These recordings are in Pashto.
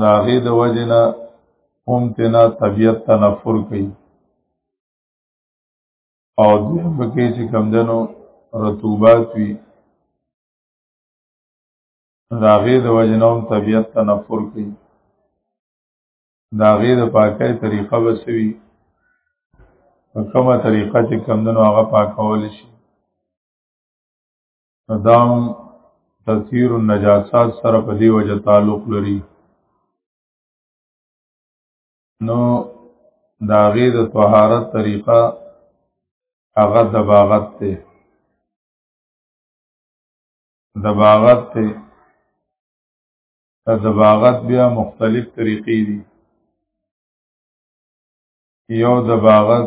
دا هغې د وجې نه هم تینا طبیعت تنفر کوي او دویم پکې چې کمدنو رطوبات وي دا غې د وجنوم طبیعت تنفر کوي دا غې د پاکۍ طریقه بسوي په کومه طریقه چې کمدنو هغه پاکول شي دام تطهیر النجاسات سره په دی وجه تعلق لري نو دا غي د طهارت طریقه هغه د باغت ته د باغت ته د باغت بیا مختلف طریقې دي یو د باغت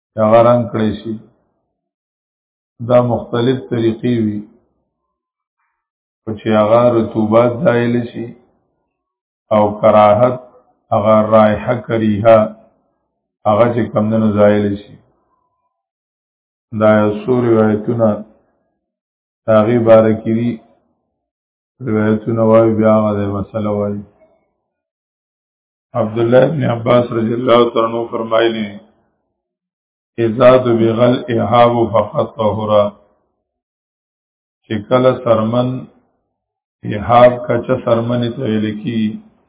چې هغه رنګ کړی شي دا مختلف طریقې وي چې هغه رطوبات زایل شي او کراهت هغه رایحه کریها هغه چې کمدنو زایل شي دا یو څو روایتونه د هغې باره کې دي روایتونه وایي بیا هغه دی مسله وایي عبد الله بن عباس رضی الله تعالی عنہ فرمایلی اذا بغل احاب فقط طهرا چې کله سرمن احاب کچه سرمن ته ویل کی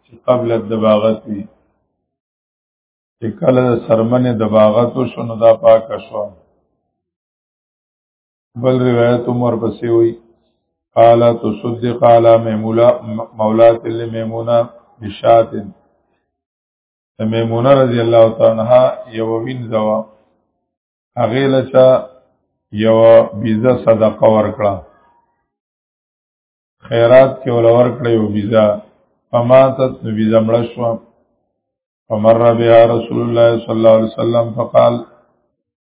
چې قبل الدباغت وی چې کله سرمن دباغت شنو دا پاک شو بل روایت عمر پسې وی قال تصدق على ميمولا مولات لميمونه بشات ميمونه رضی الله تعالی عنها یو وین زوا هغه لچا یو بیزه صدقه ورکړه خیرات کې ول ورکړه یو بیزه فماتت نو بیزه مړ شو فمر بها رسول الله صلی الله علیه وسلم فقال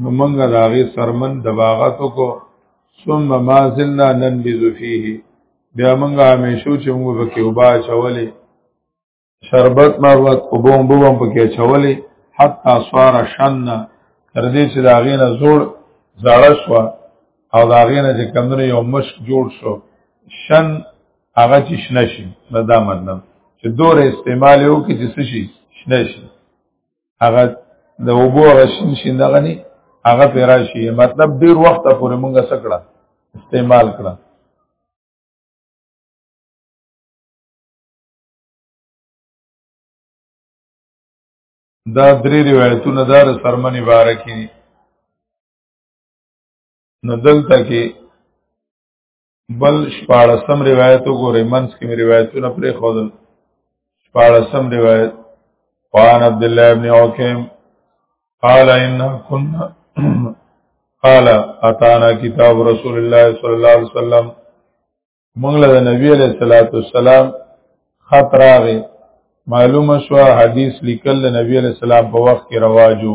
نو موږ د هغې سرمن دباغت وکړو ثم ما زلنا ننبذ فيه بیا موږ همیشو چې موږ پکې اوبه اچولې شربت مربت اوبه هم به هم پکې اچولې حتی صار شنه تر دې چې د هغې نه زوړ زاړه شوه او د هغې نه چې کمدنو یو مشک جوړ شو شن هغه چې شنه شي نو دا مطلب چې دوره استعمال یې وکړي چې څه شي شنه شي هغه د وبو غشین شین دغه نه هغه پیرا شي مطلب ډیر وخت پورې مونږه سکړه استعمال کړه دا درې روایتونه دا سرمن مبارکي نو دلته کې بل شپاړسم روایت وګورئ منځ کې مې روایتونه پرې ښودل شپاړسم روایت وعن عبد الله بن عوکم قال ان كنا قال اتانا کتاب رسول الله صلی الله علیه وسلم موږ له نبی علیہ الصلوۃ والسلام خط راغی معلومه شو حدیث لیکل د نبی علیہ السلام په وخت کې رواجو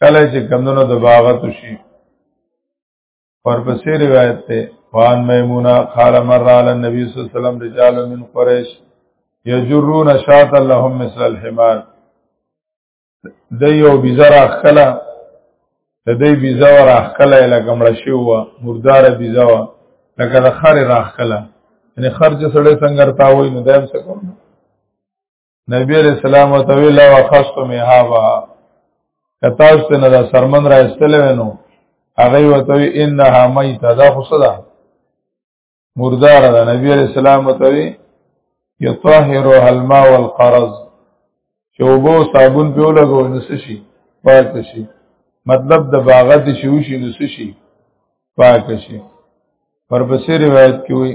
کله چې کمونو د باغت شي ورپسې روایت ته وان میمونه قال مر علی النبي صلی الله علیه وسلم رجال من قریش یجرون شات لهم مثل الحمار د یو بیزر اخلا د دې بیزا ور اخلا لکه مړ شي و مردار بیزا و لکه د خر راخلا یعنی خر چې سړی څنګه تاوي نو دایم څه کوم نبی علیہ السلام وتویل او خاصه میهابا کتا است نه دا سرمن را استل ونو هغه وتوی انها میته دا خو صدا مردار دا نبی علیہ السلام وتوی یطهرها الماء والقرض چې وبو صابون په لګو نس شي پاک شي مطلب د باغت شي وشي نس شي پاک شي پر بصیر روایت کې وي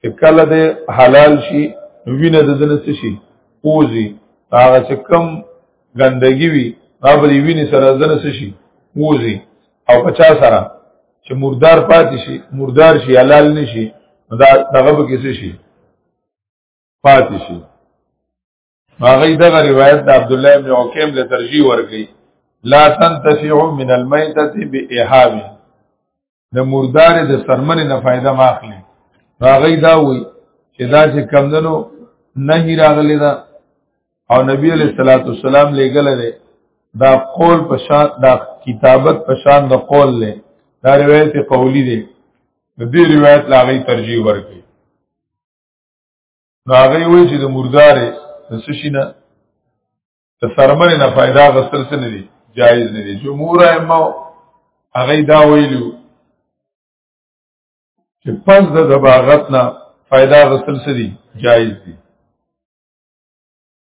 چې کله د حلال شي وینه د دنس شي اوزي هغه چې کم ګندګي وي هغه د وینې سره دنس شي اوزي او پچا سره چې مردار پاتې شي مردار شي حلال نشي دا دغه به کیسه شي پاتې شي هغه دغه روایت د عبد الله بن عکیم له ترجیح ورکړي لا تنتفع من المیتة بإهاب د مردار د سرمن نه فائدہ ماخلي هغه دا وی چې دا چې کمندنو نه راغلی دا او نبی علیہ الصلوۃ والسلام لګل دی دا قول په شان دا کتابت په شان د قول له دا روایت قولی دی د دې روایت لاغي ترجیح ورکړي نو هغه وی چې د مردارې د سشي نه د سرمنې نه فائدہ غسل سره دي جایز نه دي جمهور ائمه هغه دا ویلو چې پس د دباغت نه فائدہ غسل سره دي جایز دي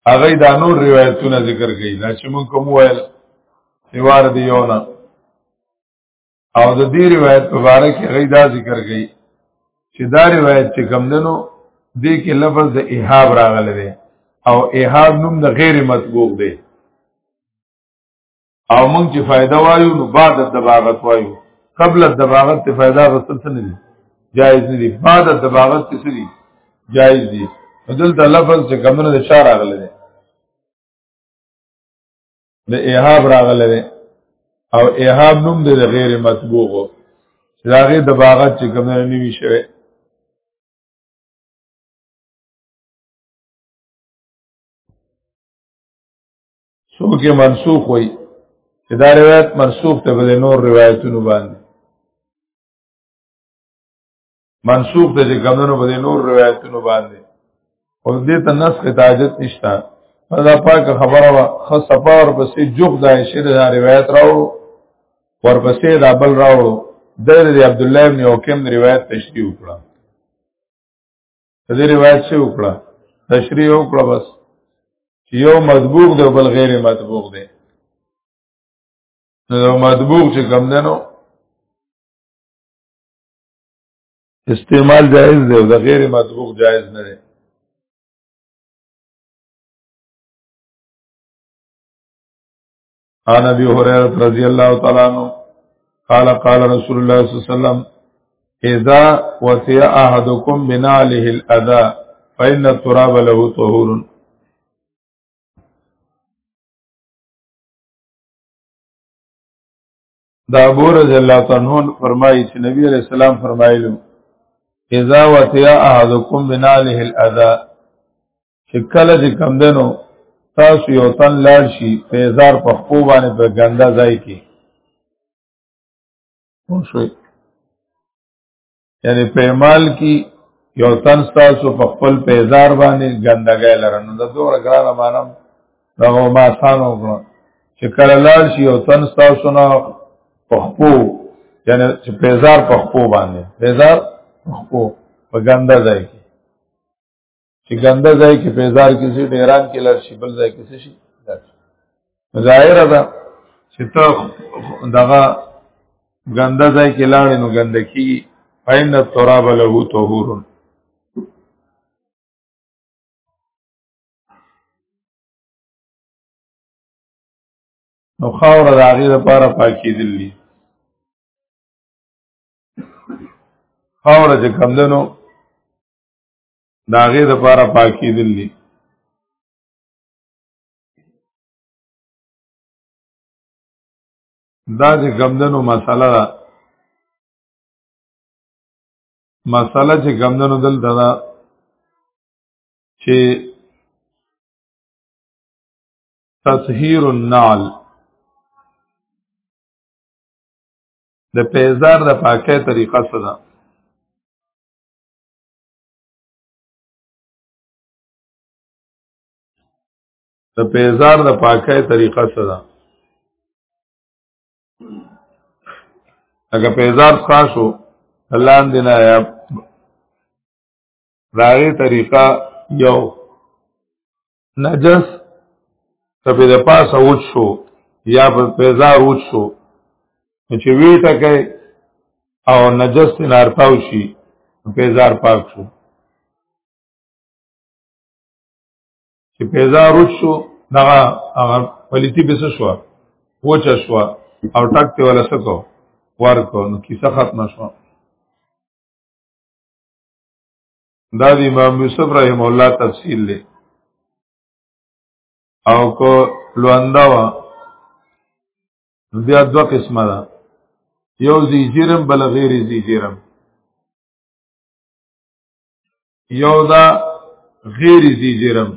هغه دا نور روایتونه ذکر کړي دا چې مونږ کوم ویل دیوار دیونه او د دې روایت په اړه کې غي دا ذکر کړي چې دا روایت چې کوم دنو دې کې لفظ د احاب راغلی دی او احاب نوم د غیر مطبوق دی او مونږ چې فائدہ وایو نو بعد د دباغت وایو قبل د دباغت ته فائدہ غسل څه نه دي جایز نه دي بعد د دباغت څه دي جایز دي بدل د لفظ چې کوم نه د شار راغلی دی د ايهاب راغله ده او ايهاب نوم د غیر مطبوع راغه د باغت چې کوم نه نیوي شوی څوک منسوخ وي چې دا روایت منسوخ ته بل نور روایتونو باندې منسوخ ده چې کمونو په نور روایتونو باندې او دې ته نسخ تاجت نشته دا پاک خبره وا خصفا ور پسې جوخ د عائشه دا روایت راو ور پسې دا بل راو د عبد الله ابن حکم روایت تشریح وکړه دې روایت څه وکړه تشریح وکړه بس یو مذبوق دی بل غیر مذبوق دی نو مذبوق چې کم دنو استعمال جائز دی او د غیر مطبوخ جائز نه دی عن ابي هريره رضي الله تعالى عنه قال قال رسول الله صلى الله عليه وسلم اذا وسع احدكم بناله الاذى فان التراب له طهور دا ابو رضی الله تعالی عنہ فرمایي چې نبی علیہ السلام فرمایلو اذا وتیا احدکم بناله الاذى چې کله چې کم دنو تاسو یو تن لاړ شي په هزار په خپو باندې په ګنده ځای کې پوه شئ یعنی په مال کې یو تن تاسو په خپل پیزار باندې ګندګای لرنو د دوه غرانه مانم دغه ما آسان وکړو چې کله لاړ شي یو تن تاسو نه په خپو یعنی چې پیزار په خپو باندې پیزار په خپو په ګنده ځای کې چې ګنده ځای کې پیزار کې شي ډیران کې لار شي بل ځای کې شي ظاهر ده چې ته دغه ګنده ځای کې لاړ نو ګندکی فین التراب له طهور نو خاور د هغه لپاره پاکې دي خاور چې کمدنو داغه د پاره پاکي دلی دا چې کمدنو مسله ده مسله چې کمدنو دلته ده چې تطهیر النعل د پیزار د پاکه طریقه څه ده د پیزار د پاکۍ طریقه څه ده اګه پیزار خاصو الله دې نه یا راغی طریقه یو نجس کپې د پاسه وچ شو یا په پیزار وچ شو چې وی ټکه او نجس نارتاو شي پیزار پاک شو چې پیزار وچ شو دغه هغه پلیتی به شو وچ شو او ټک ته ولا سکو ورکو نو کیسه ختم شو دا د امام یوسف رحم الله تفصیل دی او کو لواندا وا بیا دو قسمه ده یو زی جرم بل غیر زی جرم یو دا غیر زی جرم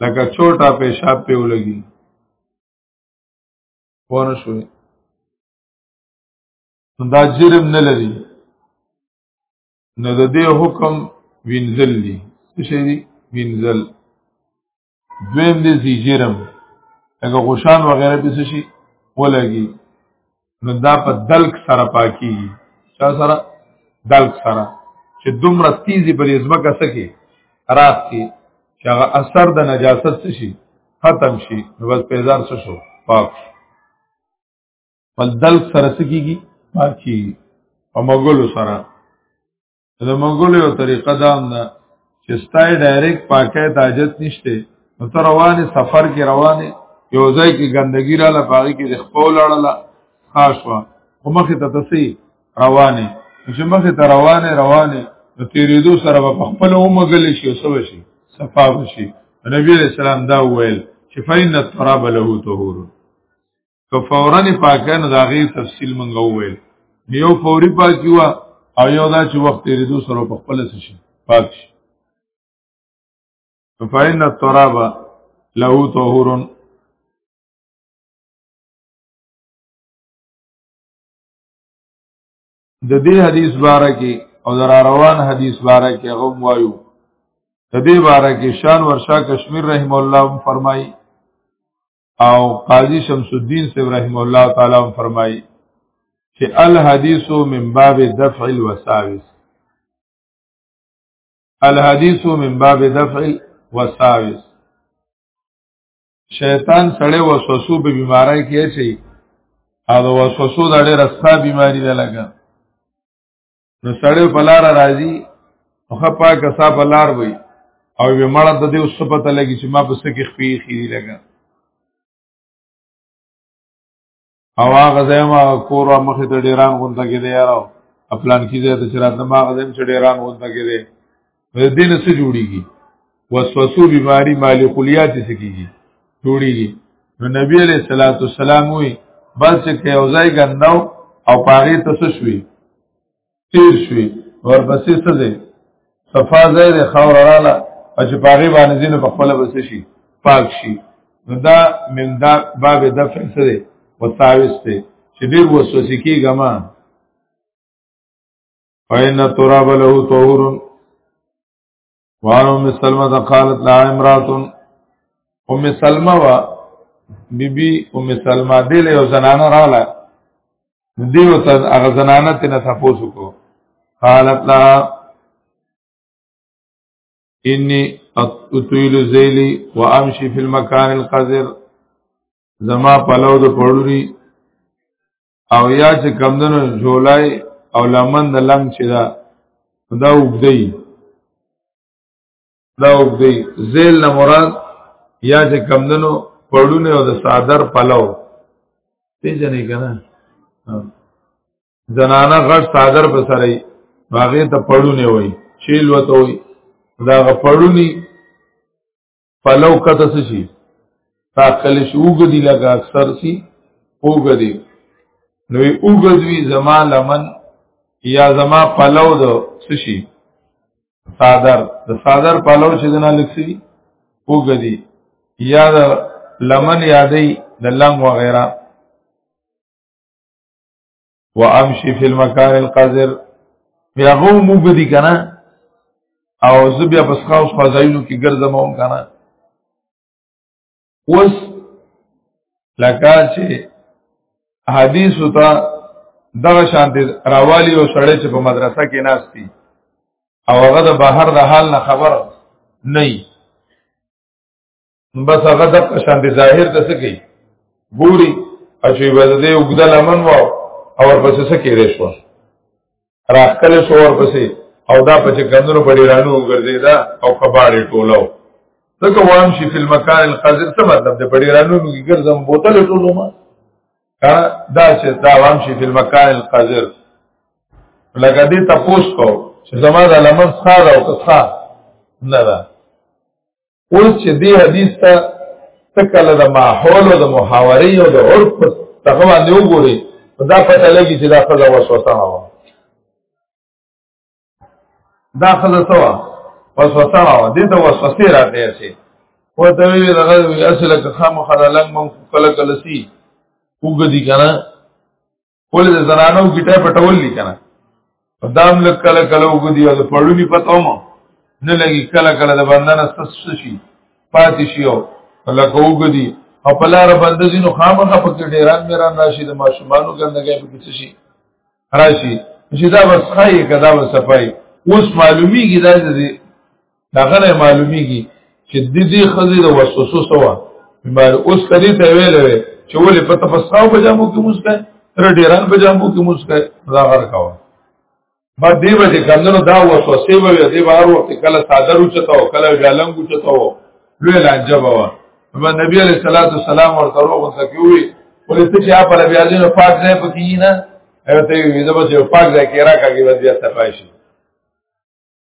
لکه چھوٹا پیشاب په ولګي پونه شوې دا جرم نه لري نو د دې حکم وینزل دي څه شي دي وینزل دویم دې زیجرم هغه غشان وغیرہ به څه شي ولګي نو دا په دلک سره پاکي چا سره دلک سره چې دومره تیزی پر ازمکه سکی راخ کی چې هغه اثر د نجاست شي ختم شي نو بس پیزار شو پاک شو په دل سره سکیږي باقي په مغولو سره د مغولو یو طریقه دا ده چې ستای ډایرکټ پاکه تاجت نشته نو تر روانه سفر کې روانه یو ځای کې ګندګی را لپاره کې د خپل اړه خاص وا خو مخه ته تسي روانه چې مخه ته روانه روانه نو تیرېدو سره په خپل اومګل شي او سبا شي صفا شي نبی رسول الله دا وویل چې فین التراب له طهور که فورا پاکه نه داغي تفصیل مونږ وویل یو فوري پاکي وا او یو دا چې وخت یې دوه سره په خپل څه شي پاک شي فإن التراب له طهور د دې حدیث باره کې او در روان حدیث باره کې هغه وایو د دې باره کې شان ورشا کشمیر رحم الله فرمایي او قاضی شمس الدین صاحب رحم الله تعالی هم فرمایي چې الحدیث من باب دفع الوساوس الحدیث من باب دفع الوساوس شیطان سړی وسوسو به بیماری کې شي او وسوسو د ډېر ستا بیماری ده لګا نو سړی په لار راځي او خپا کسا په لار وي او به مړ د دې اوس په ته لګي چې ما په سکه خپې خېری لګا او هغه زما کور مخه ته ډیران غونډه کې دی یارو خپلان کیږي ته چې راته ما غزم چې ډیران غونډه کې دی دې نه څه جوړیږي وسوسو بیماری مالی خلیات دې څه کیږي جوړیږي نو نبی علیہ الصلوۃ والسلام وی بس چې یو ځای ګنداو او پاره ته څه شوي تیر شوي ورپسې څه دی صفا ځای د خاور رااله او چې پاره باندې ځینې په خپل بس شي پاک شي نو دا من دا باب دفع څه دی وساوس دی چې ډیر وسوسه کیږي ما فإن التراب له طهور وعن أم سلمة قالت لها امرأة أم سلمة و بی بی أم سلمة دې له زنانه رااله دیو ته هغه زنانه ته نه تاسو کو قالت لها انی اتویل زیلی و امشی فی المکان القذر زما پلو د پړوري او یا چې کمدنو جولای او لمن د لنګ چې دا دا وګدی دا وګدی زیل نه مراد یا چې کمدنو پړونه او د صادر پلو پیژنې کنه زنانه غټ صادر په سره باغې ته پړونه وای چیل وته وای دا غ پړونی پلو کته څه شي تاکل شي وګدي لګه اکثر سي وګدي نو وګدوي زما لمن یا زما پلو د څه شي صادر د صادر پلو چې دنا لکسي وګدي یا د لمن یادې د لنګ وغیرہ و امشي فی المکان القذر بیا غو مو بدی کنه او زه بیا پس خاص فضایلو کې ګرځم هم کنه اوس لکه چې حدیث ته دغه شان دي راوالی او سړی چې په مدرسه کې ناشتي او هغه د بهر د حال نه خبر نه بس هغه د شان دي ظاهر د څه کوي ګوري چې وزده وګدا لمن واو او ورپسې څه کېږي شو راخل شو ورپسې او دا په چې کندرو په ډیرانو ګرځیدا او کباړې ټولو دغه وام شي په مکان القذر څه مطلب د ډیرانو کې ګرځم بوتل ټولو ما دا چې دا وام شي په مکان القذر لکه دې تاسو کو چې زما د لمن ښار او ښار نه ده اوس چې دې حدیث ته تکله د ماحول او د محاورې او د عرف څخه باندې وګوري دا پته لګي چې دا خزه وسوسه و دا خزه سوا وسوسه و دې ته وسوسه راځي چې وته وی دغه اصله که خامخره لنګ مم کله کله سی وګدي کنه کول د زنانو ګټه پټول لیکنه دام لک کله کله وګدي او پړونی پتاو مو نه لګي کله کله د بندنه سس شي پاتې شي او لکه وګدي او په لار باندې ځینو خامخه په کې ډیران میران راشي د ماشومانو ګندګي په کې شي راشي چې دا بس خای کدا بس صفای اوس معلومیږي دا د دا غنه معلومیږي چې د دې خزې د وسوسو سوا بیمار اوس کدي ته ویل وی چې ولې په تفساو بجامو کې مسکه تر ډیران بجامو کې مسکه دا غر کاوه ما دې به کندنو دا وسوسه به دې بهر وخت کله صادر اوچتا او کله جالنګ اوچتا او لوی لانجبه و نو نبی علیہ الصلوۃ والسلام ورته ورته کوي ولې ته چې پر بیا دې پاک ځای پکې نه ایو ته وی زبر چې پاک ځای کې راکاږي بیا صفای شي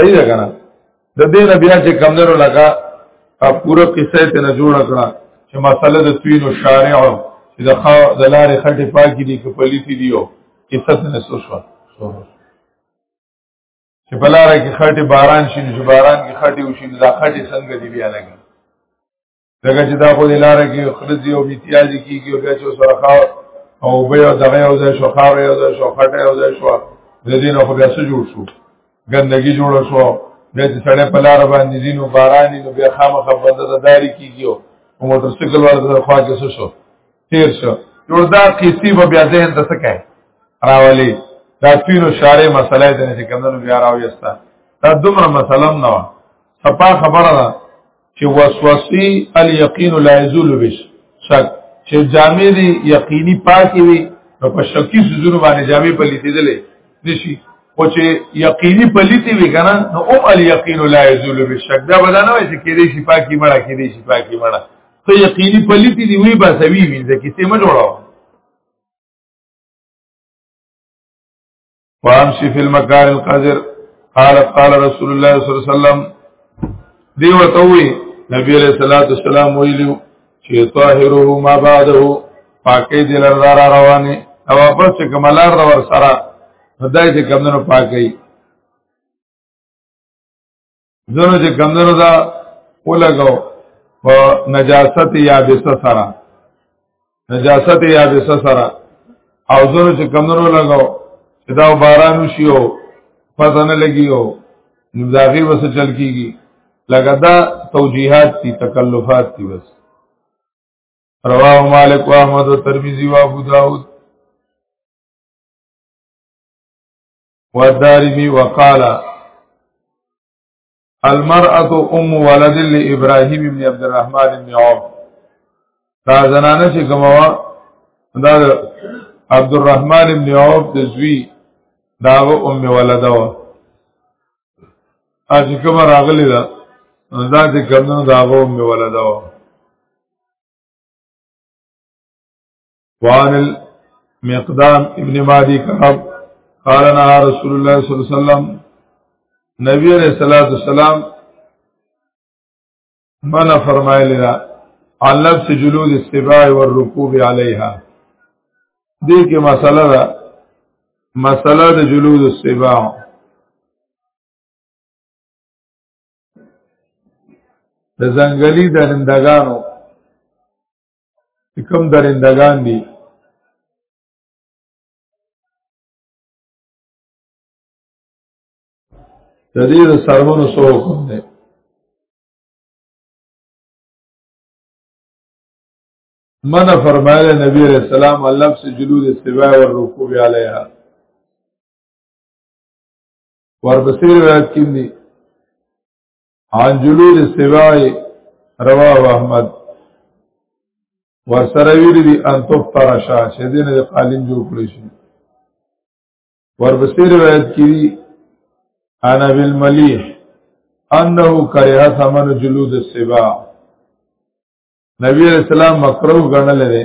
صحیح ده کنه د دې نه بیا چې کمندرو لگا پوره قصه ته نه جوړ کړه چې مسله د توین او شارع چې د خا د لارې خټه پاکي دي کپلی دي دیو قصه ته نه سو شو چې بلاره کې خټه باران شي چې باران کې خټه وشي دا خټه څنګه دی بیا لګي دغه چې دا خو د لار کې خرزي او میتیازي کیږي او بیا چې سره خاور او بیا دغه یو ځای شو خاور یو ځای شو خټه یو ځای شو د دې نه خو بیا څه جوړ شو ګندګي جوړ شو بیا چې سړی په لار باندې دینو باران نو بیا خامخا بنده د داری کیږي او موټر سایکل ور د خوا کې څه شو تیر شو جوړ دا کیسی به بیا ذهن ته څه کوي راولي دا پیرو شارې مسله ده چې کمنو بیا راويستا دا دومره مسله نه و صفا خبره ده چې وسوسي اليقين لا يزول بش شک چې جامع دي یقیني پاکي وي نو په شکی سوزونو باندې جامع پلیتېدلې نشي او چې یقیني پلیتې وي کنه نو ام اليقين لا يزول بش شک دا بدانه وي چې کېدې شي پاکي مړه کېدې شي پاکي مړه ته یقیني پلیتې دی وی با سوي وي ځکه چې ما جوړاو وامشي فی المکان القذر قال قال رسول الله صلی الله علیه وسلم دی ورته وی نبی علیہ الصلوۃ والسلام ویلو چې طاهره ما بعده پاکې دل را روانه او واپس کملار را ور سره خدای دې کمنو پاکې زنه چې کمندونو دا ولګاو په نجاست یا بس سره نجاست یا بس سره او زنه چې کمندونو لګاو چې دا باران وشي او پته نه لګي او نو دا غي وسه چل کیږي لکه دا توجیهات دي تکلفات دي بس رواه مالک و احمد و ترمذی و ابو داود والدارمي وقال المرأة ام ولد لابراهيم بن عبد الرحمن بن عوف دا زنانه چې کومه دا عبد الرحمن بن عوف د زوی دا ام ولد و اځ کوم راغلی دا دا چې کومه دا ام ولد و وان المقدام ابن مادی کعب قال نهى رسول الله صلی الله علیه وسلم نبی علیہ الصلوۃ والسلام منع فرمایلی دا عن لبس جلود السباع والركوب عليها دې کې مسله ده مسله د جلود السباع د ځنګلي درندګانو کوم درندگان دي د دې د سرمنو سو حکم دی من فرمایله نبی علیہ السلام الله سے جلود استواء اور رکوع علیها ورپسې روایت کیندي عن جلود السباعي رواه احمد ورسره ویل دي ان تفطر شا چې دې نه قالین جوړ کړی شي ورپسې روایت کړي انا بالملیح انه کرها ثمن جلود السباع نبی رسول الله مکروه غنل دي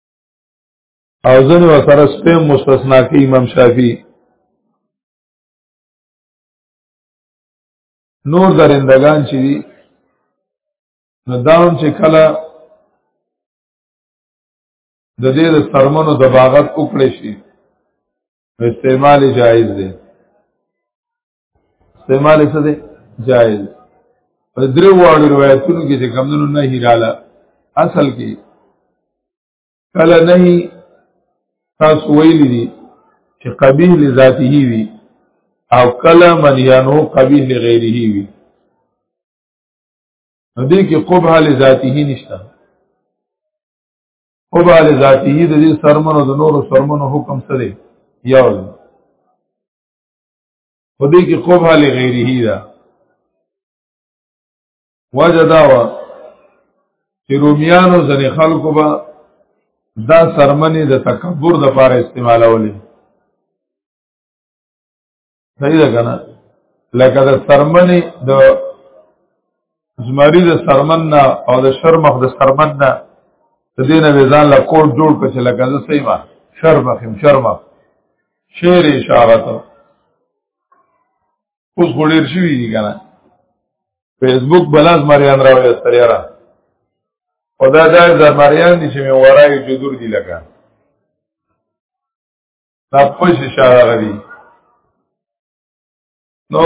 او ځنه وسره سپه مستثنا کې امام شافعي نور درندگان چې دي نو داون چې کله د دې د سرمنو د باغت وکړې شي استعمال جایز دی استعمال څه دی جائز په درو واړو روایتونو کې چې کمونو نه هیراله اصل کې کله نه تاسو ویلي دي چې قبیح لذاته وي او کله من یانو قبیح لغیره وي نو دې کې قبح لذاته نشته قبح لذاته د دې سرمنو د نورو سرمنو حکم سره یو دی په دې کې قبه لغیره ده وجه دا و چې رومیانو ځنې خلکو به دا سرمنې د تکبر د پاره استعمالولې صحیح ده کنه لکه د سرمنې د زمری د سرمن نه او د شرمخ د سرمن نه د دې نه ځان له کوټ جوړ کړ چې لکه زه سیمه شرمخ هم شرمخ شعر اشاره ته اوس غوړیر شي وی کنه فیسبوک بلاز مریان راوي استریارا خدا دا زر مریان دي چې مې ورای جذور دي لکه دا پښ اشاره غوي نو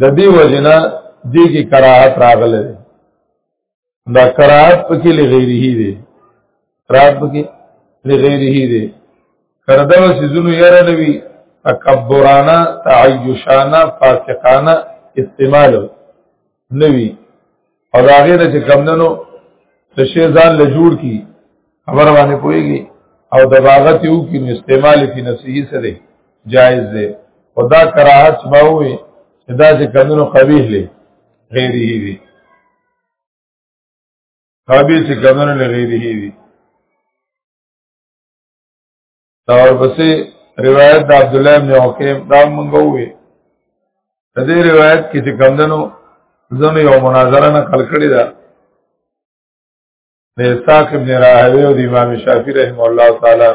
د دې وجنه دې کې کراهت راغله ده دا کراهت پکې لغیره دي کراهت پکې لغیره دي کرده وسیزونو یاره نوی تکبرانه تعیشانه فاسقانه استعمال نوی او دا هغه نه چې کمندنو د شی ځان له جوړ کی خبر باندې پويږي او د باغت یو کې استعمال فی نفسه سره جائز دی او دا کراهت ما وي چې دا چې کمندنو قبیح لې غیره دی قبیح چې کمندنو لغیره دی دا ورپسې روایت د عبد الله بن حکیم دا مونږ وې د دې روایت کې چې کمندنو زنه یو مناظره نه کل کړی دا د اسحاق ابن راهوی او د امام شافعی رحم الله تعالی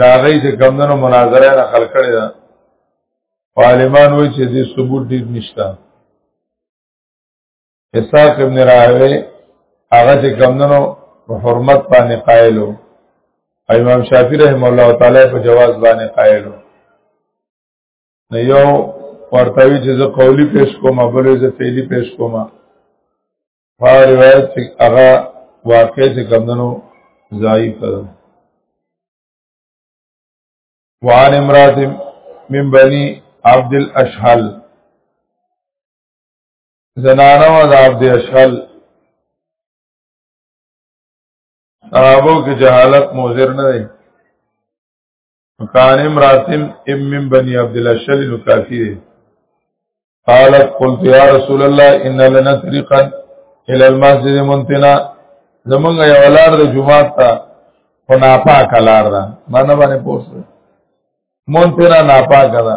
دا غي چې کمندنو مناظره نه کل کړی دا عالمان وایي چې دې ثبوت ډیر نشته اسحاق ابن راهوی هغه چې کمندنو په حرمت باندې قائلو امام شافعی رحم الله تعالی په جواز باندې قائلو نو یو ورتاوی چې زه قولی پیش کوم بل زه فعلی پیش کوم په روایت چې هغه واقع چې کمندنو ضعیف ده وعن امرات من بني عبد الاشحل زنانه و دا عبد اشغل صحابو کې جهالت موزر نه دی مکان امراتن ام من بني عبد الله شل نو کافی دی قالت قلت يا رسول الله ان لنا طريقا الى المسجد منتنا زمونږ یو ولار د جمعه ته خو ناپاک لار ده مانه باندې پوسره مونتنا ناپاک ده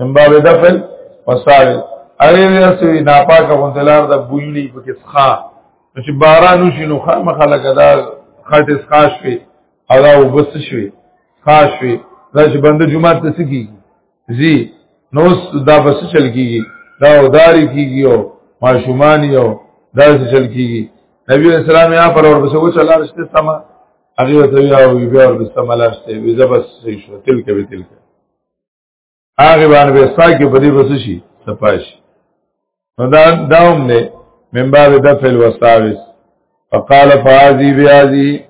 من باب دفل وسائل اغیر یسوی ناپاک غندلار دا بویلی پکی سخا چې باران وشي نو خامخا لکه دا خټې سخا شوي او دا وبس شوي سخا شوي دا چې بنده جمعه ته سګي زی نو دا بس چل کیږي دا وداري کیږي او ماشومان یو دا څه چل کیږي نبی اسلام یا پر اور بس و چلا رشته سما هغه ته بیا او بیا اور بس سما لاشته وی زبس شو تل کې به تل کې هغه باندې به ستا کې په دې بس شي صفاش نو دا داوم نه من باب دفع الوساوس فقال فازي بيازي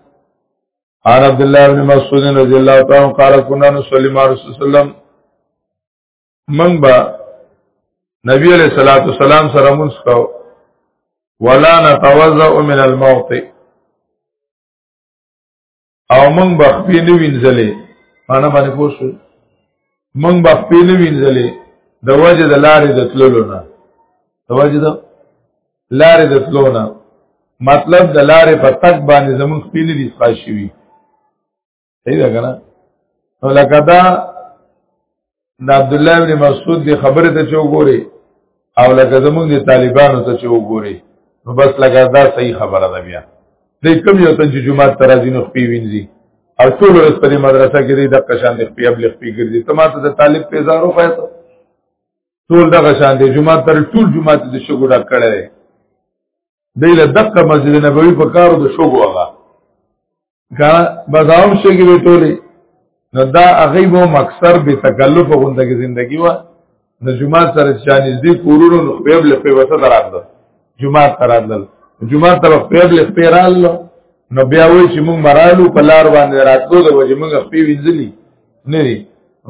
عن عبد الله بن مسعود رضي الله تعالى قال كنا نصلي مع رسول الله صلى الله عليه وسلم من با نبی علیہ الصلوۃ والسلام سره مونږ کو ولا نتوضا من الموت او موږ به خپې نه وینځلې معنا باندې پوه شو موږ به خپې نه وینځلې د وجه د لارې د تللو نه د وجه د لارې د تللو نه مطلب د لارې په تک باندې زموږ خپې نه دي ښه شوي صحیح ده که نه نو لکه دا د عبد الله ابن مسعود دی خبره ته چوغوري او لکه زمونږ د طالبانو ته چوغوري نو بس لکه دا صحیح خبره ده بیا د کوم یو تن چې جمعه ترازی نو خپې وینځي او ټول ورځ په مدرسه کې د قشان د خپې ابل خپې ګرځي ته ماته د طالب په زارو فایته ټول دغه شان دی جمعه تر ټول جمعه د شګو ډک کړي دی له دغه مسجد نبوي په کارو د شګو هغه کا بزاوم شي کې ټولې نو دا هغه وو مکسر به تکلف غونډه کې ژوندۍ و نو جمعه سره چانیز دی کورونو نو خپل له په وسه دراتله جمعه تراتله جمعه تر خپل له پیرالو نو بیا وای چې موږ مرالو په لار باندې راتلو د وجه موږ خپل وینځلی نه دی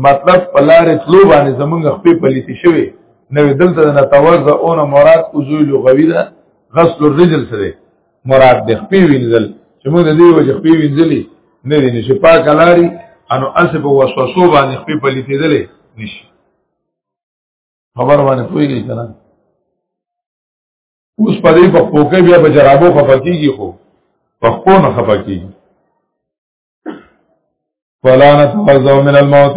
مطلب په لار تلو باندې زمونږ خپل پلیتی شوی نو دلته نه توزه اون مراد عضو لغوی ده غسل الرجل سره مراد د خپې وینځل چې موږ د دې وجه خپې وینځلې نه دي نشي پاک لاري انو اسب وسوسو باندې خپې پلیتېدلې نشي خبر باندې پوهیږي کنه اوس په دې په پوکې بیا په جرابو خپکیږي خو په خپو نه خپکیږي فلا نتوزو من الموت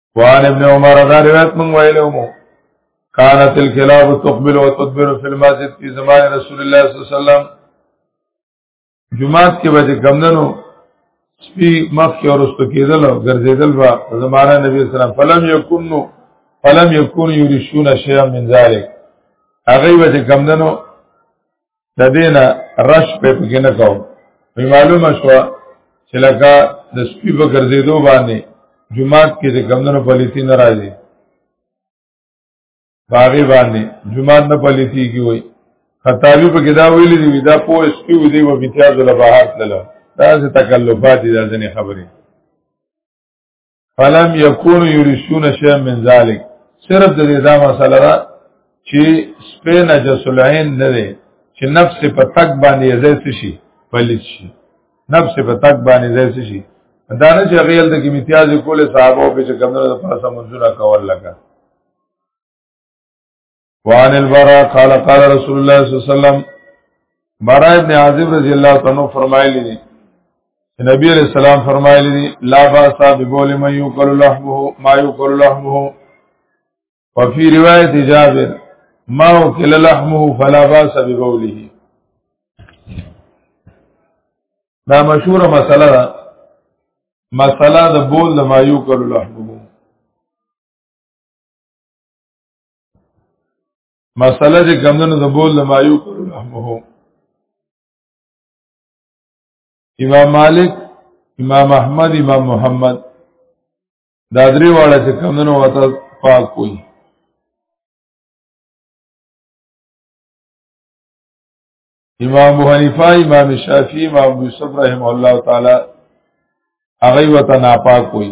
وان ابن عمر دا روایت مونږ ویلو مو كانت الكلاب تقبل وتدبر في المسجد في زمان رسول الله صلی الله علیه وسلم جمعات کې به کمندنو سپی مخ کې ورستو کېدل او ګرځېدل با زمانہ نبی صلی الله علیه وسلم فلم یکونو فلم یکون یرشون شیئا من ذلک هغه به کمندنو د دینه رش په پکې نه کو په معلومه شو چې لکه د سپي په ګرځېدو باندې جمعات کې د کمندونو پالیسی نه راځي باغی باندې جمعات نه پالیسی کی وای خطابی په کې دا ویلي دی دا پوه سپي و دی و امتیاز له بهر تلل دا څه تکلفات دي دا ځنې خبرې فلم یکون یرسون شیئا من ذلک صرف د دې دا مسله ده چې سپه نجس العين نه ده چې نفس په تک باندې زیات شي پلیت شي نفس په تک باندې زیات شي دا نه چې غیل د کې امتیاز کوله صحابه په چې کمنو د پاسه منځونه کول لګا وعن البراء قال قال رسول الله صلی الله علیه وسلم براء ابن عازب رضی الله تعالی عنہ فرمایلی دی نبی علیہ السلام فرمایلی دی لا باسا ببول من یوکل لحمه ما یوکل لحمه وفي روایت جابر ما وکل لحمه فلا باس ببوله دا مشهور مسله ده مسله د بول د مایو کول لحمه مسله چې کمدنو د بول د مایو کړو رحمه امام مالک امام احمد امام محمد دا درې واړه چې کمدنو وته پاک کوي امام ابو حنیفه امام شافعی امام ابو یوسف رحم الله تعالی هغه وته ناپاک کوي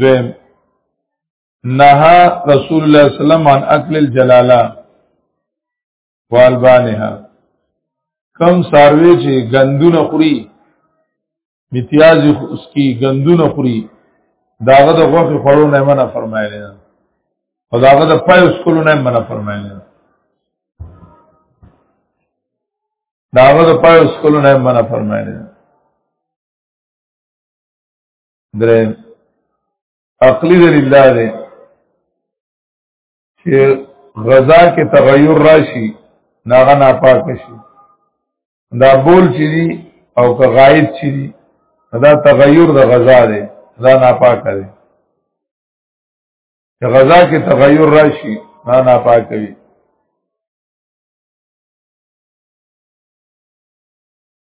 دویم نهى رسول الله صلى الله عليه وسلم عن اكل الجلاله والبانها کم ساروی چې غندونه خوري امتیاز اس کی غندونه خوري داغه د غوخه خورو نه منه فرمایلی نه او داغه د پای اس کولو نه منه فرمایلی نه داغه د پای اس کولو نه منه فرمایلی نه درې عقلی دلیل دا دی چې غذا کې تغیر راشي ناغه ناپاک شي دا بول چي دي او که غایب چي دي دا تغیر د غذا دی دا ناپاک دی چې غذا کې تغیر راشي نه ناپاک وي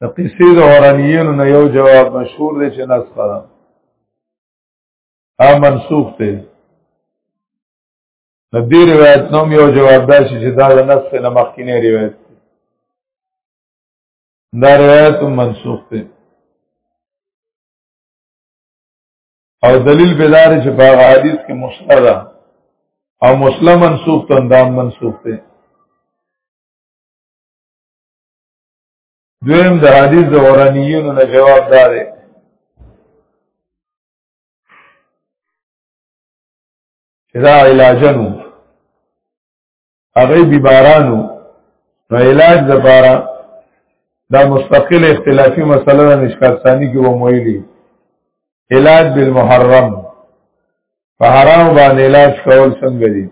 د قصې د اورانیینو نه یو جواب مشهور دی چې ناس خرم ا منسوخ دی د دې روایت نوم یو جواب دا شي چې دا د نص نه مخکینه روایت دی دا روایت منسوخ دی او دلیل بدار چې په حدیث کې مسند او مسلم منسوخ ته اندام منسوخ دی دویم د حدیث د ورانیونو نه جواب دار چې دا علاجنو هغه بیمارانو نو علاج د پاره دا مستقل اختلافي مسله د نشکار ثاني کې ومویلي علاج بالمحرم په حرام باندې علاج کول څنګه دي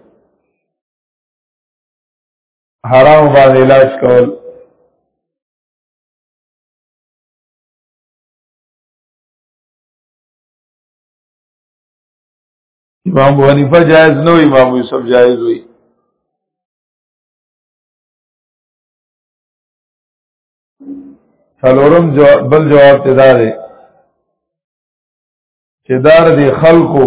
حرام باندې علاج کول امام ابو حنیفه جائز نه وي امام یوسف جائز وي څلورم جواب بل جواب ته دا دی چې دار دي خلکو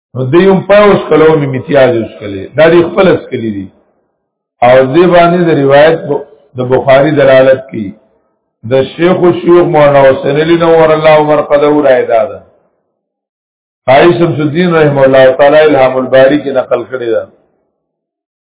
نو دې هم په اوس کلو می امتیاز اوس کلی دا دې خپل اس کلی دي او دې باندې د روایت د بخاری دلالت کوي د شیخ او شیوخ مولانا حسین علی نور الله عمر قدو رائے دا ده قاری شمس الدین رحم الله تعالی الهام الباری کې نقل کړی ده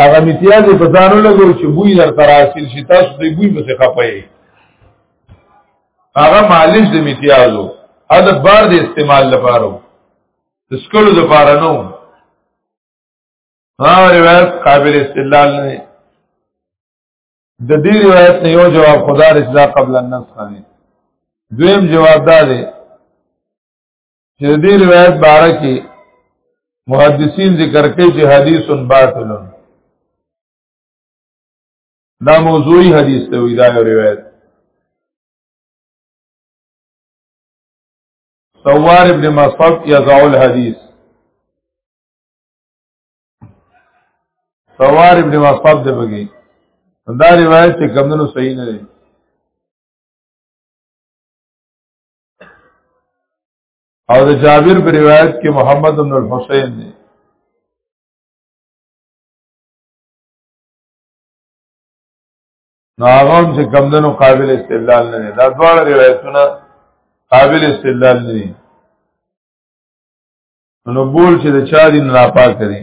هغه امتیاز په ځانو لګو چې بوی در تراسل شي تاسو دې بوی به څه خپایي هغه مالش د امتیازو اده بار د استعمال لپاره د سکلو لپاره نو ها روایت قابل استدلال نه د دې روایت نه یو جواب خدا رضا قبل النص نه دویم جواب دا دی چې دې روایت باره کې محدثین ذکر کوي چې حدیث باطل دا موضوعي حدیث ته وی دا روایت سوار ابن مصعب یزع الحدیث سوار ابن مصعب دی بگی دا روایت چې کمدنو صحیح نه دی او د جابر په روایت کې محمد بن الحسین دی ناغم چې کمدنو قابل استدلال نه دي دا دواړه روایتونه قابل استدلال نه دي نو بول چې د چا دین ناپاک دي